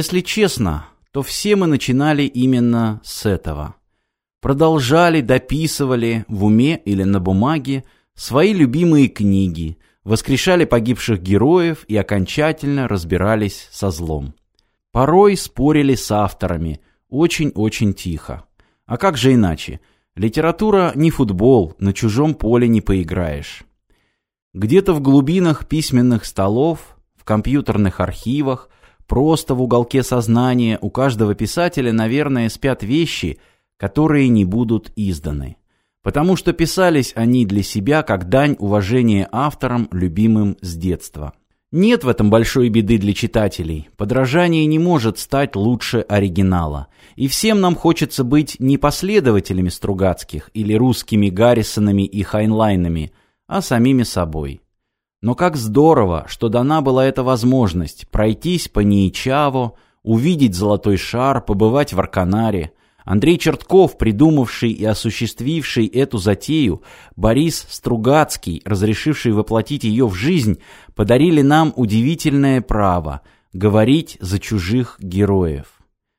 Если честно, то все мы начинали именно с этого. Продолжали, дописывали в уме или на бумаге свои любимые книги, воскрешали погибших героев и окончательно разбирались со злом. Порой спорили с авторами, очень-очень тихо. А как же иначе? Литература не футбол, на чужом поле не поиграешь. Где-то в глубинах письменных столов, в компьютерных архивах, просто в уголке сознания у каждого писателя, наверное, спят вещи, которые не будут изданы. Потому что писались они для себя как дань уважения авторам, любимым с детства. Нет в этом большой беды для читателей. Подражание не может стать лучше оригинала. И всем нам хочется быть не последователями Стругацких или русскими Гаррисонами и Хайнлайнами, а самими собой. Но как здорово, что дана была эта возможность пройтись по Нейчаво, увидеть золотой шар, побывать в Арканаре, Андрей Чертков, придумавший и осуществивший эту затею, Борис Стругацкий, разрешивший воплотить ее в жизнь, подарили нам удивительное право говорить за чужих героев.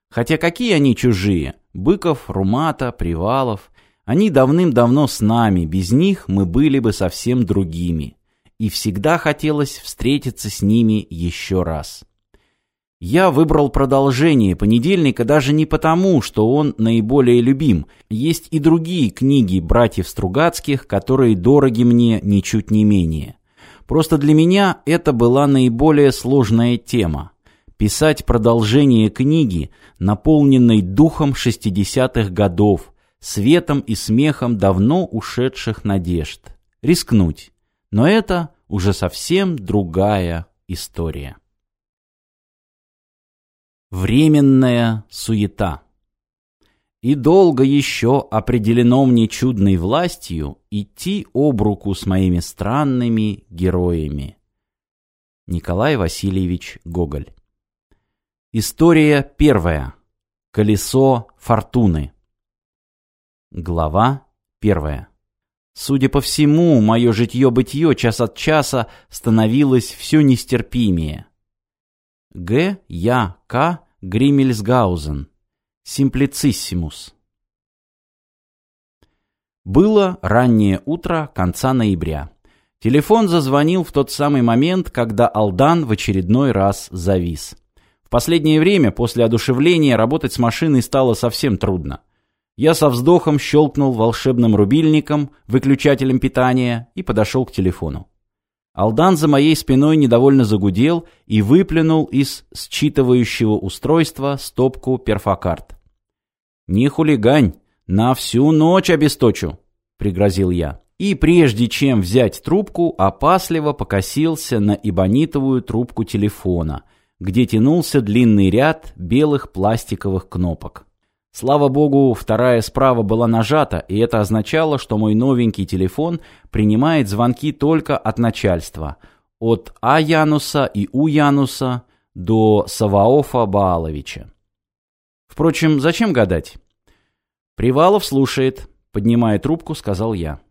Хотя какие они чужие? Быков, Румата, Привалов. Они давным-давно с нами, без них мы были бы совсем другими. И всегда хотелось встретиться с ними еще раз. Я выбрал продолжение понедельника даже не потому, что он наиболее любим. Есть и другие книги братьев Стругацких, которые дороги мне ничуть не менее. Просто для меня это была наиболее сложная тема. Писать продолжение книги, наполненной духом 60-х годов, светом и смехом давно ушедших надежд. Рискнуть. Но это уже совсем другая история. Временная суета. И долго еще определено мне чудной властью идти об руку с моими странными героями. Николай Васильевич Гоголь. История первая. Колесо фортуны. Глава первая. Судя по всему, мое житье-бытие час от часа становилось все нестерпимее. Г. Я. К. Гриммельсгаузен. Симплициссимус. Было раннее утро конца ноября. Телефон зазвонил в тот самый момент, когда Алдан в очередной раз завис. В последнее время, после одушевления, работать с машиной стало совсем трудно. Я со вздохом щелкнул волшебным рубильником, выключателем питания и подошел к телефону. Алдан за моей спиной недовольно загудел и выплюнул из считывающего устройства стопку перфокарт. «Не хулигань, на всю ночь обесточу», — пригрозил я. И прежде чем взять трубку, опасливо покосился на эбонитовую трубку телефона, где тянулся длинный ряд белых пластиковых кнопок. Слава богу, вторая справа была нажата, и это означало, что мой новенький телефон принимает звонки только от начальства. От А. Януса и У. Януса до Саваофа Бааловича. Впрочем, зачем гадать? Привалов слушает, поднимая трубку, сказал я.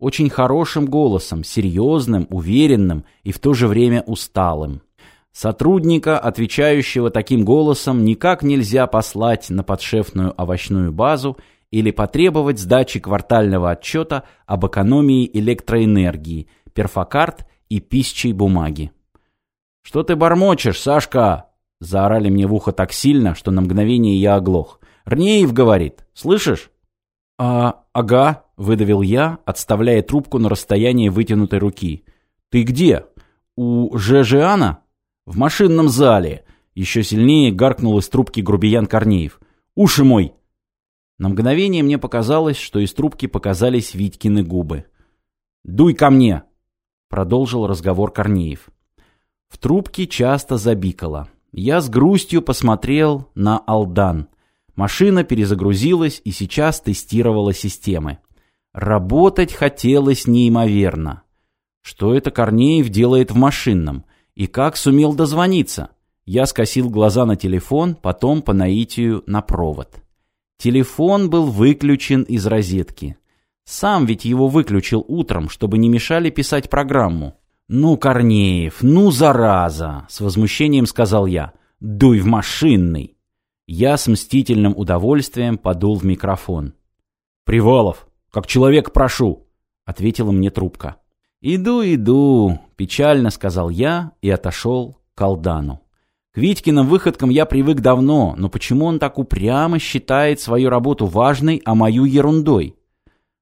Очень хорошим голосом, серьезным, уверенным и в то же время усталым. Сотрудника, отвечающего таким голосом, никак нельзя послать на подшефную овощную базу или потребовать сдачи квартального отчета об экономии электроэнергии, перфокарт и пищей бумаги. «Что ты бормочешь, Сашка?» Заорали мне в ухо так сильно, что на мгновение я оглох. «Рнеев говорит. Слышишь?» «А, ага», — выдавил я, отставляя трубку на расстояние вытянутой руки. «Ты где? У Жежиана?» В машинном зале. Еще сильнее гаркнул из трубки грубиян Корнеев. Уши мой! На мгновение мне показалось, что из трубки показались Витькины губы. «Дуй ко мне!» Продолжил разговор Корнеев. В трубке часто забикало. Я с грустью посмотрел на Алдан. Машина перезагрузилась и сейчас тестировала системы. Работать хотелось неимоверно. Что это Корнеев делает в машинном? И как сумел дозвониться? Я скосил глаза на телефон, потом по наитию на провод. Телефон был выключен из розетки. Сам ведь его выключил утром, чтобы не мешали писать программу. «Ну, Корнеев, ну, зараза!» — с возмущением сказал я. дуй в машинный!» Я с мстительным удовольствием подул в микрофон. «Привалов, как человек прошу!» — ответила мне трубка. «Иду, иду», — печально сказал я и отошел к Алдану. К Витькиным выходкам я привык давно, но почему он так упрямо считает свою работу важной, а мою ерундой?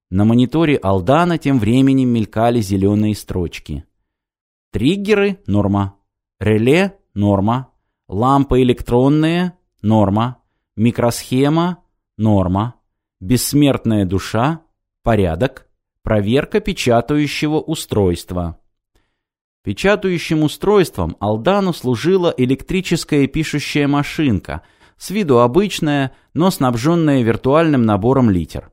На мониторе Алдана тем временем мелькали зеленые строчки. Триггеры – норма. Реле – норма. Лампы электронные – норма. Микросхема – норма. Бессмертная душа – порядок. Проверка печатающего устройства. Печатающим устройством Алдану служила электрическая пишущая машинка, с виду обычная, но снабженная виртуальным набором литер.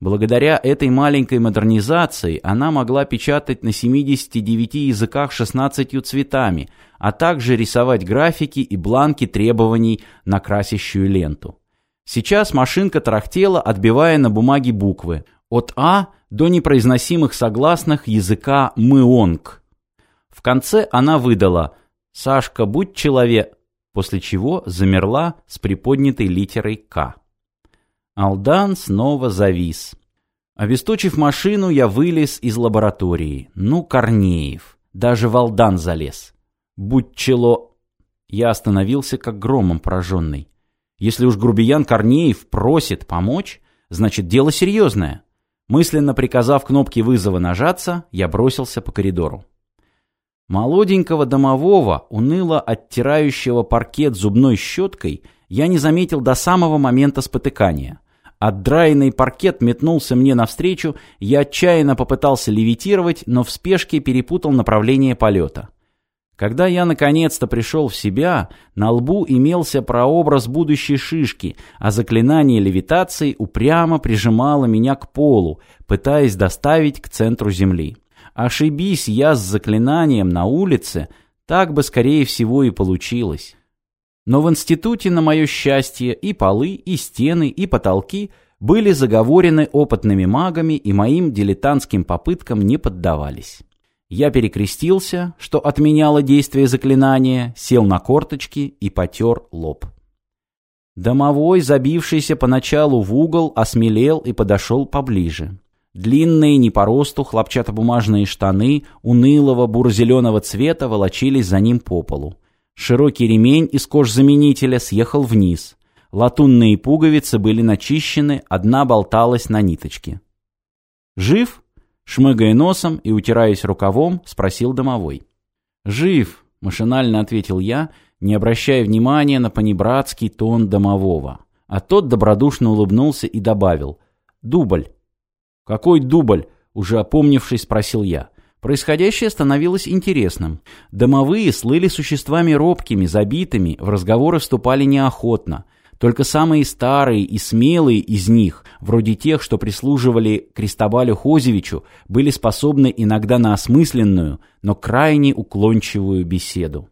Благодаря этой маленькой модернизации она могла печатать на 79 языках 16 цветами, а также рисовать графики и бланки требований на красящую ленту. Сейчас машинка тарахтела, отбивая на бумаге буквы от А до непроизносимых согласных языка мыонг. В конце она выдала «Сашка, будь человек», после чего замерла с приподнятой литерой «К». Алдан снова завис. Обесточив машину, я вылез из лаборатории. Ну, Корнеев. Даже Валдан залез. Будь чело... Я остановился, как громом пораженный. Если уж грубиян Корнеев просит помочь, значит дело серьезное. Мысленно приказав кнопке вызова нажаться, я бросился по коридору. Молоденького домового, уныло оттирающего паркет зубной щеткой, я не заметил до самого момента спотыкания. Отдраенный паркет метнулся мне навстречу, я отчаянно попытался левитировать, но в спешке перепутал направление полета. Когда я наконец-то пришел в себя, на лбу имелся прообраз будущей шишки, а заклинание левитации упрямо прижимало меня к полу, пытаясь доставить к центру земли. Ошибись я с заклинанием на улице, так бы, скорее всего, и получилось. Но в институте, на мое счастье, и полы, и стены, и потолки были заговорены опытными магами и моим дилетантским попыткам не поддавались. Я перекрестился, что отменяло действие заклинания, сел на корточки и потер лоб. Домовой, забившийся поначалу в угол, осмелел и подошел поближе. Длинные, не по росту, хлопчатобумажные штаны унылого буро-зеленого цвета волочились за ним по полу. Широкий ремень из кожзаменителя съехал вниз. Латунные пуговицы были начищены, одна болталась на ниточке. «Жив?» Шмыгая носом и утираясь рукавом, спросил домовой. «Жив», — машинально ответил я, не обращая внимания на понебратский тон домового. А тот добродушно улыбнулся и добавил. «Дубль». «Какой дубль?» — уже опомнившись, спросил я. Происходящее становилось интересным. Домовые слыли существами робкими, забитыми, в разговоры вступали неохотно — только самые старые и смелые из них, вроде тех, что прислуживали Кристобалю Хозевичу, были способны иногда на осмысленную, но крайне уклончивую беседу.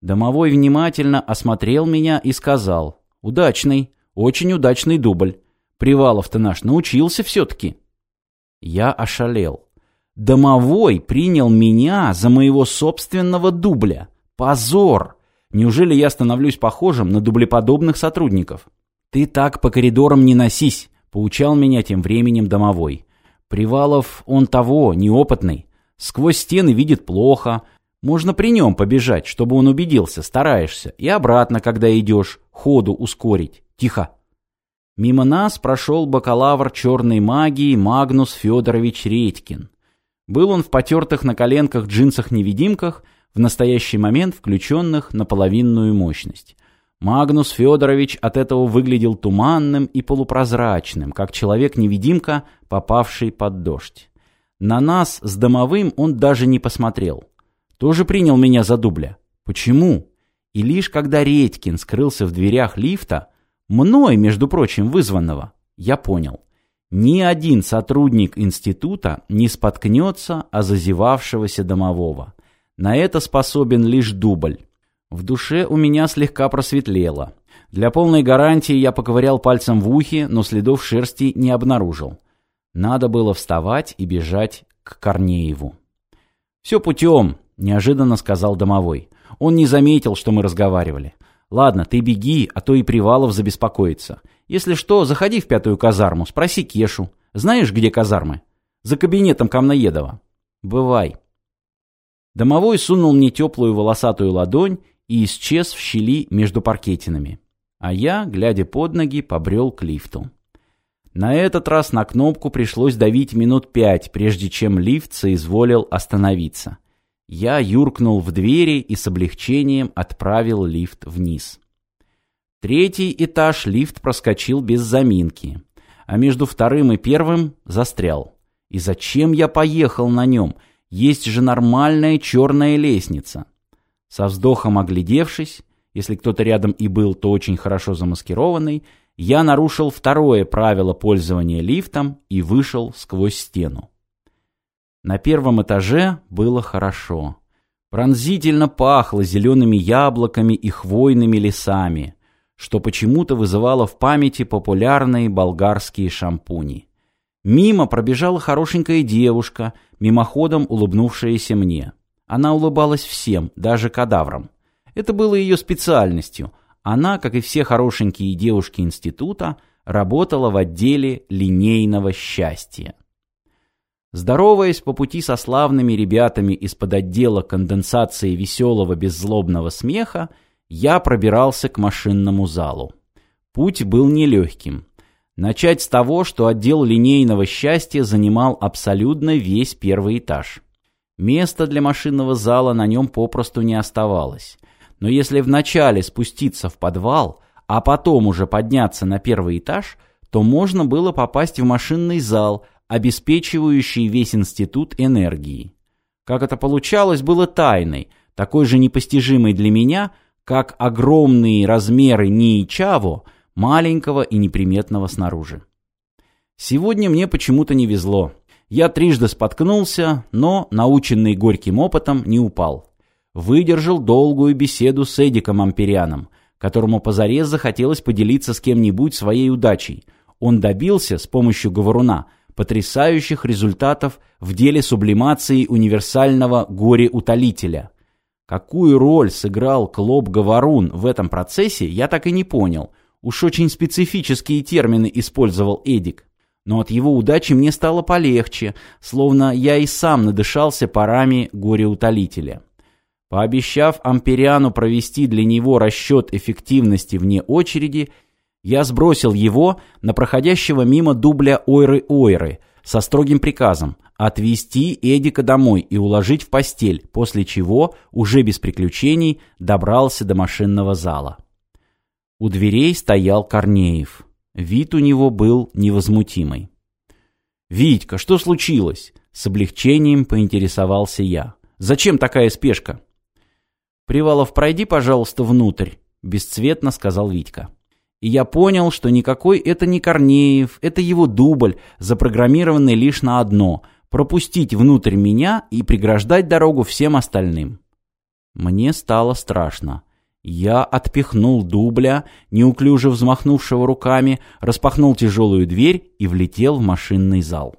Домовой внимательно осмотрел меня и сказал, «Удачный, очень удачный дубль. Привалов-то наш научился все-таки». Я ошалел. Домовой принял меня за моего собственного дубля. Позор! Неужели я становлюсь похожим на дублеподобных сотрудников? Ты так по коридорам не носись, поучал меня тем временем домовой. Привалов он того, неопытный. Сквозь стены видит плохо. Можно при нем побежать, чтобы он убедился, стараешься. И обратно, когда идешь, ходу ускорить. Тихо. Мимо нас прошел бакалавр черной магии Магнус Федорович Редькин. Был он в потертых на коленках джинсах-невидимках в настоящий момент включенных на половинную мощность. Магнус Федорович от этого выглядел туманным и полупрозрачным, как человек-невидимка, попавший под дождь. На нас с домовым он даже не посмотрел. Тоже принял меня за дубля. Почему? И лишь когда Редькин скрылся в дверях лифта, мной, между прочим, вызванного, я понял. Ни один сотрудник института не споткнется о зазевавшегося домового. На это способен лишь дубль. В душе у меня слегка просветлело. Для полной гарантии я поковырял пальцем в ухе, но следов шерсти не обнаружил. Надо было вставать и бежать к Корнееву. «Все путем», — неожиданно сказал домовой. Он не заметил, что мы разговаривали. Ладно, ты беги, а то и Привалов забеспокоится. Если что, заходи в пятую казарму, спроси Кешу. Знаешь, где казармы? За кабинетом Камноедова. Бывай. Домовой сунул мне теплую волосатую ладонь и исчез в щели между паркетинами. А я, глядя под ноги, побрел к лифту. На этот раз на кнопку пришлось давить минут пять, прежде чем лифт соизволил остановиться. Я юркнул в двери и с облегчением отправил лифт вниз. Третий этаж лифт проскочил без заминки, а между вторым и первым застрял. И зачем я поехал на нем? Есть же нормальная черная лестница. Со вздохом оглядевшись, если кто-то рядом и был, то очень хорошо замаскированный, я нарушил второе правило пользования лифтом и вышел сквозь стену. На первом этаже было хорошо. Пронзительно пахло зелеными яблоками и хвойными лесами, что почему-то вызывало в памяти популярные болгарские шампуни. Мимо пробежала хорошенькая девушка, мимоходом улыбнувшаяся мне. Она улыбалась всем, даже кадаврам. Это было ее специальностью. Она, как и все хорошенькие девушки института, работала в отделе линейного счастья. Здороваясь по пути со славными ребятами из-под отдела конденсации веселого беззлобного смеха, я пробирался к машинному залу. Путь был нелегким. Начать с того, что отдел линейного счастья занимал абсолютно весь первый этаж. Места для машинного зала на нем попросту не оставалось. Но если вначале спуститься в подвал, а потом уже подняться на первый этаж, то можно было попасть в машинный зал – обеспечивающий весь институт энергии. Как это получалось, было тайной, такой же непостижимой для меня, как огромные размеры Ниичаво, маленького и неприметного снаружи. Сегодня мне почему-то не везло. Я трижды споткнулся, но, наученный горьким опытом, не упал. Выдержал долгую беседу с Эдиком Амперианом, которому позарез захотелось поделиться с кем-нибудь своей удачей. Он добился с помощью говоруна – потрясающих результатов в деле сублимации универсального горе-утолителя. Какую роль сыграл Клоп-Говорун в этом процессе, я так и не понял. Уж очень специфические термины использовал Эдик. Но от его удачи мне стало полегче, словно я и сам надышался парами горе-утолителя. Пообещав Ампериану провести для него расчет эффективности вне очереди, я сбросил его на проходящего мимо дубля Ойры-Ойры со строгим приказом отвезти Эдика домой и уложить в постель, после чего, уже без приключений, добрался до машинного зала. У дверей стоял Корнеев. Вид у него был невозмутимый. «Витька, что случилось?» С облегчением поинтересовался я. «Зачем такая спешка?» «Привалов, пройди, пожалуйста, внутрь», — бесцветно сказал Витька. И я понял, что никакой это не Корнеев, это его дубль, запрограммированный лишь на одно – пропустить внутрь меня и преграждать дорогу всем остальным. Мне стало страшно. Я отпихнул дубля, неуклюже взмахнувшего руками, распахнул тяжелую дверь и влетел в машинный зал.